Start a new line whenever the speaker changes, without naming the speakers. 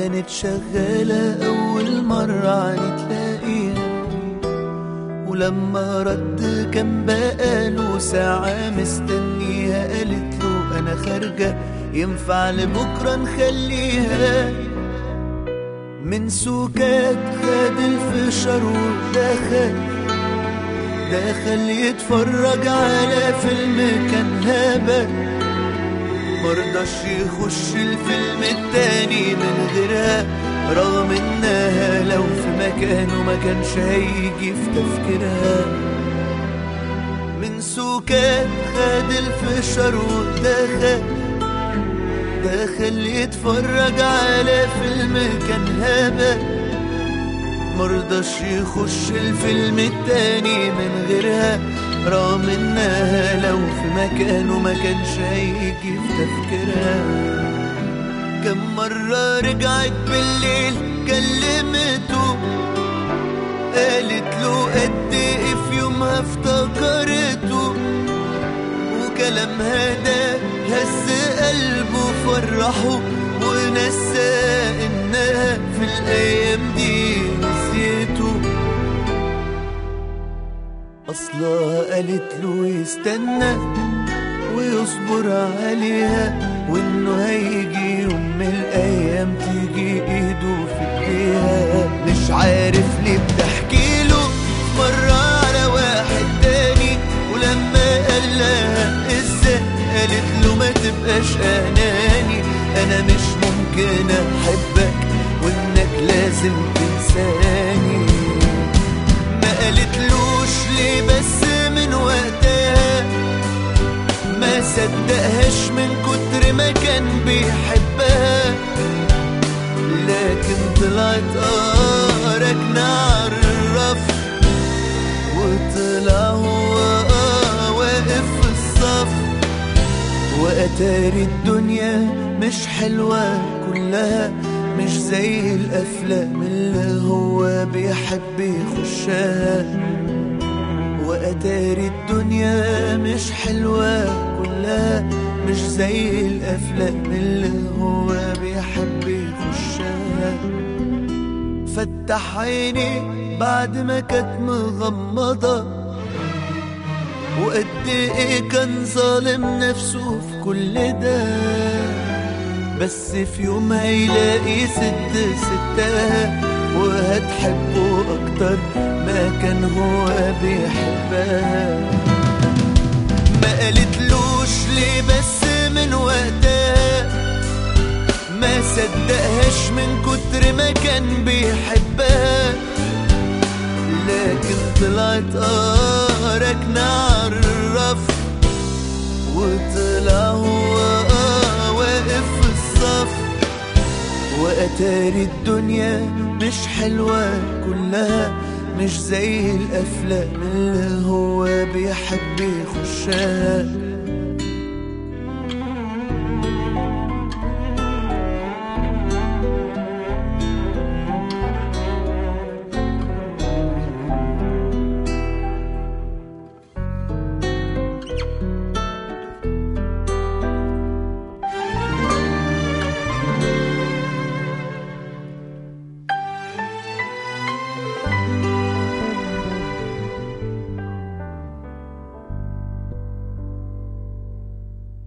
كانت شغالة أول مرة نتلاقيها ولما رد كان بقاله ساعة مستنيها قالت له أنا خارجة ينفع لبكرة نخليها؟ من سكات خد الفشار ودخل دخل يتفرج على فيلم كان هبل. مرضاش يخش الفيلم التاني من غيرها رغم إنها لو في مكانه ما كانش هيجي في تفكيرها. من سكات خد الفشار ودخل دخل يتفرج على فيلم كان هبل. مرضاش يخش الفيلم التاني من غيرها رغم إنها لو في مكانه ما كانش هيجي في تفكيرها. كم مرة رجعت بالليل كلمته قالت له قد إيه في يومها افتكرته وكلامها ده هز قلبه فرحه ونسى إنها في الأيام دي نسيته. اصلها قالت له يستنى ويصبر عليها وإنه هيجي يوم من الأيام تيجي إيده في إيديها. مش عارف ليه بتحكي له مرة على واحد تاني ولما قال لها إزاي؟ قالت له ما تبقاش أناني أنا مش ممكن أحبك وإنك لازم تنساني. ما ليه بس من وقتها. ما صدقهاش من كتر ما كان بيحبها. لكن طلعت ركنة عالرف وطلع هو واقف في الصف. وأتاري الدنيا مش حلوة كلها. مش زي الأفلام اللي هو بيحب يخشها. وأتاري الدنيا مش حلوة كلها مش زي الأفلام اللي هو بيحب يخشها. فتح عيني بعد ما كانت مغمضة وقد إيه كان ظالم نفسه في كل ده. بس في يوم هيلاقي ست ستها وهتحبه أكتر ما كان هو بيحبها. ما قالتلوش ليه بس من وقتها. ما صدقهاش من كتر ما كان بيحبها. لكن طلعت آه ركنة وأتاري الدنيا مش حلوة كلها مش زي الأفلام اللي هو بيحب يخشها.